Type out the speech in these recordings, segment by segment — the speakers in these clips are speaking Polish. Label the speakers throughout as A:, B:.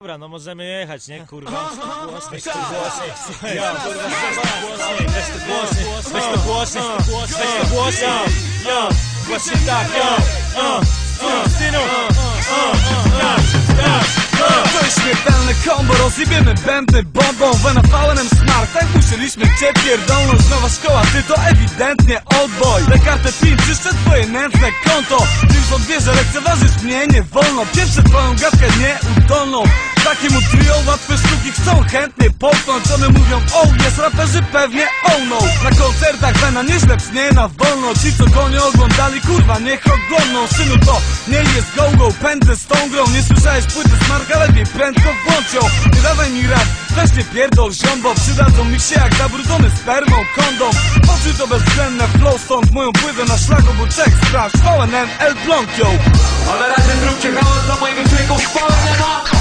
A: Dobra, no możemy jechać, nie? Kurwa. Weź to głośniej. Weź to głośniej. Weź to głośniej. Weź to głośniej. Ja, właśnie tak, ja. Uh, uh, synu. Uh, uh, tak, tak, uh.
B: To jest śmiertelne kombo, rozjebiemy bębny bombą Wenafalenem smart, tak musieliśmy cię pierdolnąć Nowa szkoła, ty to ewidentnie oldboy Lekartę pin, czyszczę twoje nędzne konto Tym odbierze, lekceważysz mnie, nie wolno Pierwsze twoją gadkę nieudolną Takiemu trio łatwe sztuki chcą chętnie połknąć One mówią oh yes, raperzy pewnie oh no. Na koncertach Wena nieźle pchnie na wolno Ci co go nie oglądali, kurwa niech oglądną Synu to nie jest go-go, pędzę z tą grą. Nie słyszałeś płyty smarka, lepiej prędko włącz ją. Nie dawaj mi rad, weź nie pierdol ziombo Przydadzą mi się jak zabrudzony spermą kondom. Oczy to bezwzględne flow, stąd moją płytę na szlaku Bo czek sprawdź, VNM, L Blanc, yo
C: A na razie zróbcie hałas dla mojego dźwięku chwałę ma
D: Siema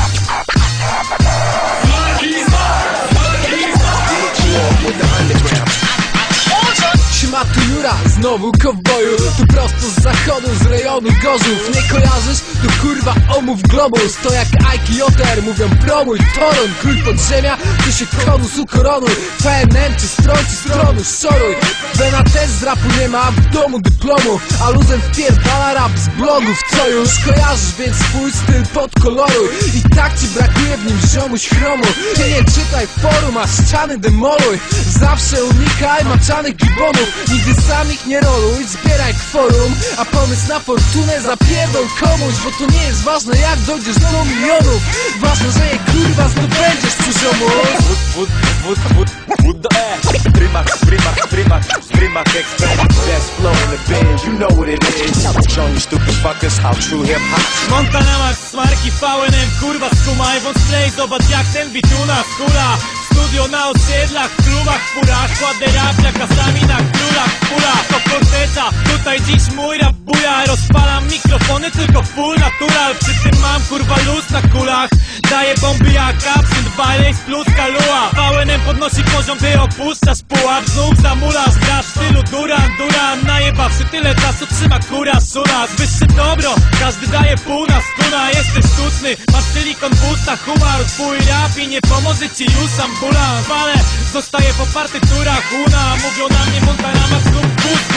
D: znowu kowboju Tu prosto z zachodu, z rejonu Gorzów Nie kojarzysz? Tu kurwa omów globus To jak Otter mówią promuj Toruń, król podziemia, ty się konus ukoronuj. FNM czy stron, czy stronu, szoruj Wena też z rapu nie ma, w domu dyplomu A luzem wpierdala rap z blogów Co już kojarzysz, więc swój styl podkoloruj. I tak ci brakuje w nim ziomuś chromu Ty nie czytaj forum, a ściany demoluj. Zawsze unikaj maczanych gibonów. Nigdy sam ich nie roluj, zbieraj kworum. A pomysł na fortunę zapierdol komuś Bo to nie jest ważne jak dojdziesz do milionów Ważne, że je kurwa zdobędziesz przy ziomu
E: Wood, wood, wood, wood the air. Primax, Primax, Primax, Primax Express. Best flow in the biz, you know what it is. Show you stupid fuckers how true hip hop.
A: Montana Max, Smarki, VNM, kurwa skumaj Wąs play, zobacz jak ten bit u nas hula Studio na osiedlach, w klubach, w furach Kładę rap jak kasami na królach, w pulach To forteca, tutaj dziś mój rap buja Rozpalam mikrofony, tylko full natural. Przy tym mam kurwa luz na kulach. Daję bomby jak absynt, Baileys plus kalua VNM podnosi poziom, ty opuszczasz pułap. Znów zamulasz, grasz w stylu Duran, Duran. Najebawszy tyle czasu trzyma kura, szura Wyższe dobro, każdy daje pół na skuna Jesteś sztuczny, masz silikon w ustach Humor, twój rap i nie pomoże ci już ambulans. Ale zostaje po partyturach Una, mówią na mnie Montana Max lub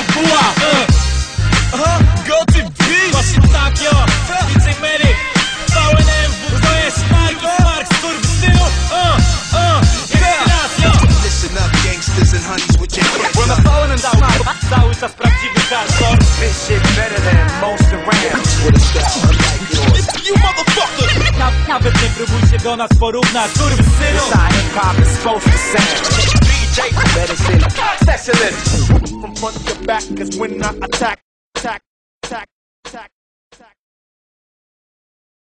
F: honeys with your
B: Bo na VNM smart
A: Cały czas prawdziwy hardcore
E: This shit better than most around.
B: You motherfucker!
A: Na, Nawet nie próbuj się do nas porównać Skurwysynu
E: This how hip hop is supposed to sound. DJ medicine specialist. From front to back, cause when I attack, attack, attack.